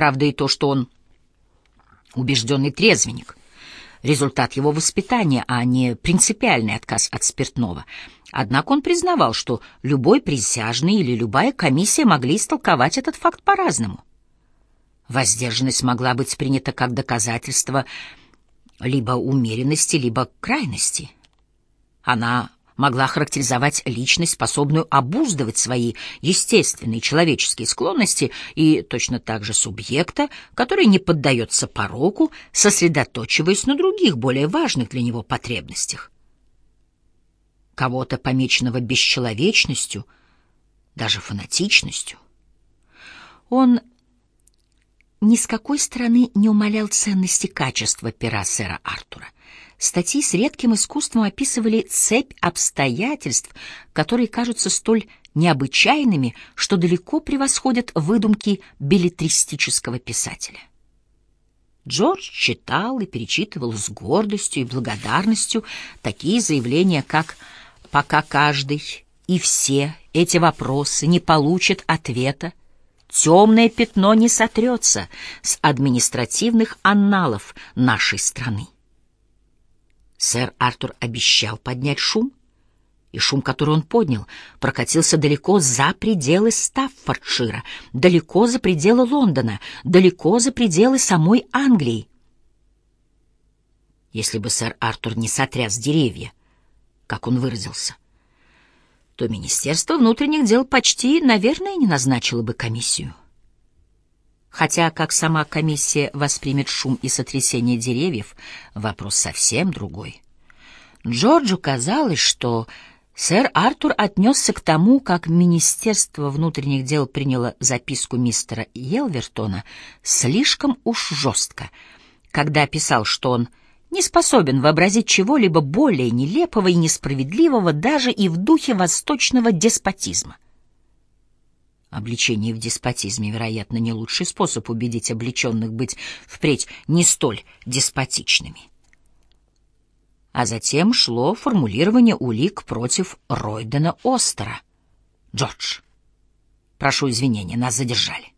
Правда и то, что он убежденный трезвенник. Результат его воспитания, а не принципиальный отказ от спиртного. Однако он признавал, что любой присяжный или любая комиссия могли истолковать этот факт по-разному. Воздержанность могла быть принята как доказательство либо умеренности, либо крайности. Она могла характеризовать личность, способную обуздывать свои естественные человеческие склонности, и точно так же субъекта, который не поддается пороку, сосредоточиваясь на других, более важных для него потребностях. Кого-то, помеченного бесчеловечностью, даже фанатичностью. Он ни с какой стороны не умалял ценности качества пера сэра Артура — Статьи с редким искусством описывали цепь обстоятельств, которые кажутся столь необычайными, что далеко превосходят выдумки билетристического писателя. Джордж читал и перечитывал с гордостью и благодарностью такие заявления, как «пока каждый и все эти вопросы не получат ответа, темное пятно не сотрется с административных анналов нашей страны». Сэр Артур обещал поднять шум, и шум, который он поднял, прокатился далеко за пределы Стаффордшира, далеко за пределы Лондона, далеко за пределы самой Англии. Если бы сэр Артур не сотряс деревья, как он выразился, то Министерство внутренних дел почти, наверное, не назначило бы комиссию. Хотя, как сама комиссия воспримет шум и сотрясение деревьев, вопрос совсем другой. Джорджу казалось, что сэр Артур отнесся к тому, как Министерство внутренних дел приняло записку мистера Елвертона, слишком уж жестко, когда писал, что он не способен вообразить чего-либо более нелепого и несправедливого даже и в духе восточного деспотизма. Обличение в деспотизме, вероятно, не лучший способ убедить обличенных быть впредь не столь деспотичными. А затем шло формулирование улик против Ройдена Остера. «Джордж, прошу извинения, нас задержали».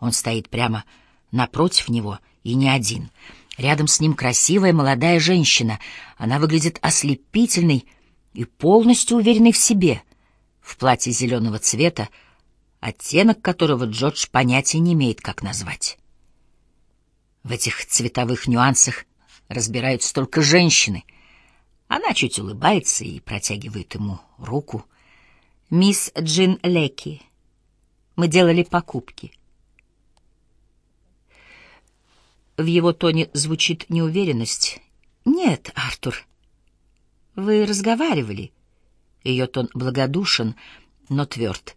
Он стоит прямо напротив него, и не один. Рядом с ним красивая молодая женщина. Она выглядит ослепительной и полностью уверенной в себе — в платье зеленого цвета, оттенок которого Джордж понятия не имеет, как назвать. В этих цветовых нюансах разбираются только женщины. Она чуть улыбается и протягивает ему руку. «Мисс Джин Леки, мы делали покупки». В его тоне звучит неуверенность. «Нет, Артур, вы разговаривали». Ее тон благодушен, но тверд.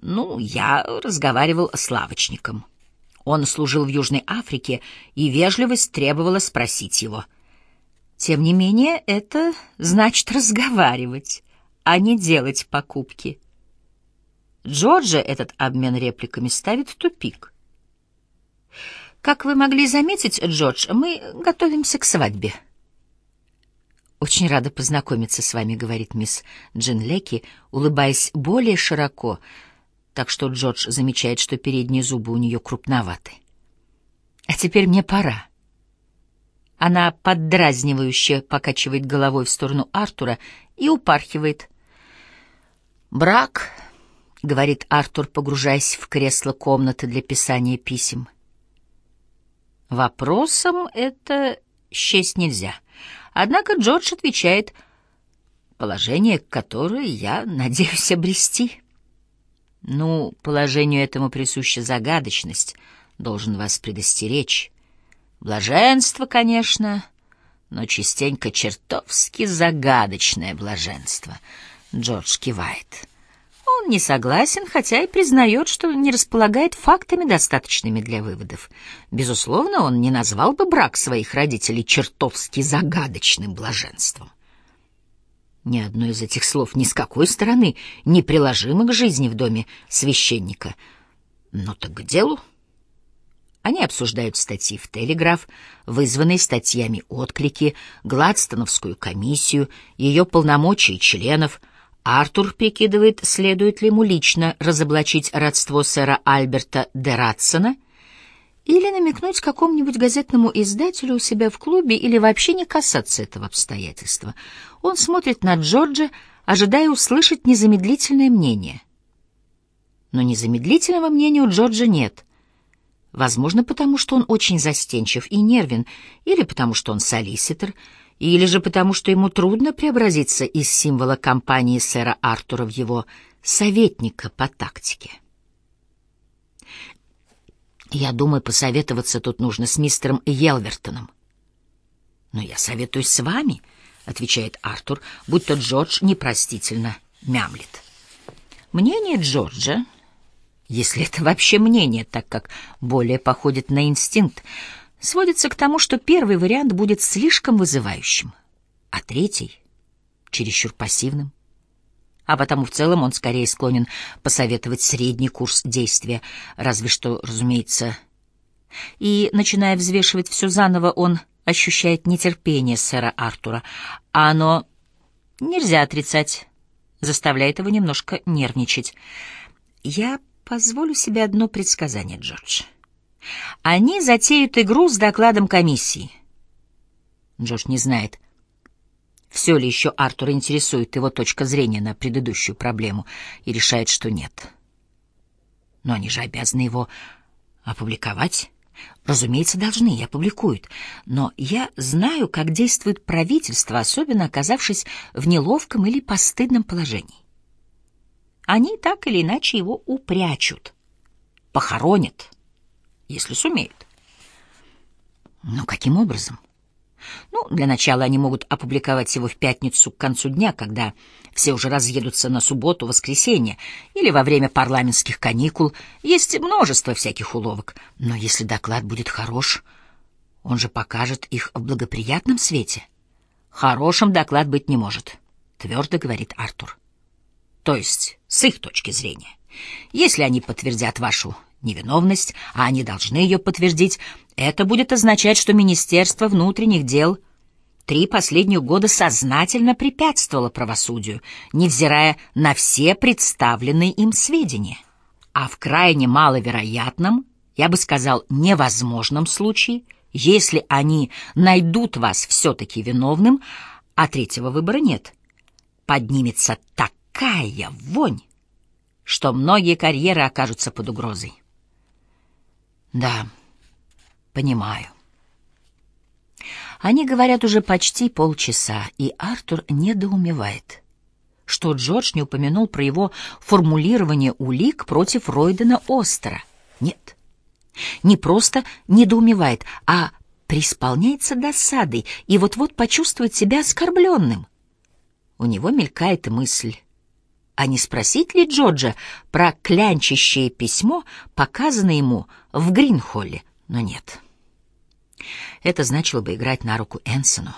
«Ну, я разговаривал с лавочником. Он служил в Южной Африке, и вежливость требовала спросить его. Тем не менее, это значит разговаривать, а не делать покупки». Джорджа этот обмен репликами ставит в тупик. «Как вы могли заметить, Джордж, мы готовимся к свадьбе». «Очень рада познакомиться с вами», — говорит мисс Джин Леки, улыбаясь более широко, так что Джордж замечает, что передние зубы у нее крупноваты. «А теперь мне пора». Она поддразнивающе покачивает головой в сторону Артура и упархивает. «Брак», — говорит Артур, погружаясь в кресло комнаты для писания писем. «Вопросом это счесть нельзя». Однако Джордж отвечает, положение, которое я надеюсь обрести. Ну, положению этому присуща загадочность, должен вас предостеречь. Блаженство, конечно, но частенько чертовски загадочное блаженство. Джордж кивает. Он не согласен, хотя и признает, что не располагает фактами, достаточными для выводов. Безусловно, он не назвал бы брак своих родителей чертовски загадочным блаженством. Ни одно из этих слов ни с какой стороны не приложимо к жизни в доме священника. Но так к делу. Они обсуждают статьи в «Телеграф», вызванные статьями отклики, Гладстоновскую комиссию, ее полномочия членов — Артур прикидывает, следует ли ему лично разоблачить родство сэра Альберта де Ратсона Или намекнуть какому-нибудь газетному издателю у себя в клубе, или вообще не касаться этого обстоятельства. Он смотрит на Джорджа, ожидая услышать незамедлительное мнение. Но незамедлительного мнения у Джорджа нет. Возможно, потому что он очень застенчив и нервен, или потому что он солиситор, или же потому что ему трудно преобразиться из символа компании сэра Артура в его советника по тактике. Я думаю, посоветоваться тут нужно с мистером Елвертоном. Но я советуюсь с вами, отвечает Артур, будто Джордж непростительно мямлит. Мнение Джорджа, если это вообще мнение, так как более походит на инстинкт, сводится к тому, что первый вариант будет слишком вызывающим, а третий — чересчур пассивным а потому в целом он скорее склонен посоветовать средний курс действия, разве что, разумеется. И, начиная взвешивать все заново, он ощущает нетерпение сэра Артура, а оно, нельзя отрицать, заставляет его немножко нервничать. Я позволю себе одно предсказание, Джордж. Они затеют игру с докладом комиссии. Джордж не знает, все ли еще Артура интересует его точка зрения на предыдущую проблему, и решает, что нет. Но они же обязаны его опубликовать. Разумеется, должны и опубликуют. Но я знаю, как действует правительство, особенно оказавшись в неловком или постыдном положении. Они так или иначе его упрячут, похоронят, если сумеют. Но каким образом? Ну, для начала они могут опубликовать его в пятницу к концу дня, когда все уже разъедутся на субботу, воскресенье или во время парламентских каникул. Есть множество всяких уловок. Но если доклад будет хорош, он же покажет их в благоприятном свете. Хорошим доклад быть не может, твердо говорит Артур. То есть, с их точки зрения. Если они подтвердят вашу невиновность, а они должны ее подтвердить, это будет означать, что Министерство внутренних дел три последних года сознательно препятствовало правосудию, невзирая на все представленные им сведения. А в крайне маловероятном, я бы сказал, невозможном случае, если они найдут вас все-таки виновным, а третьего выбора нет, поднимется такая вонь, что многие карьеры окажутся под угрозой. Да, понимаю. Они говорят уже почти полчаса, и Артур недоумевает, что Джордж не упомянул про его формулирование улик против Ройдена Остера. Нет, не просто недоумевает, а преисполняется досадой и вот-вот почувствует себя оскорбленным. У него мелькает мысль, а не спросить ли Джорджа про клянчащее письмо, показанное ему в Гринхолле, но нет. Это значило бы играть на руку Энсону.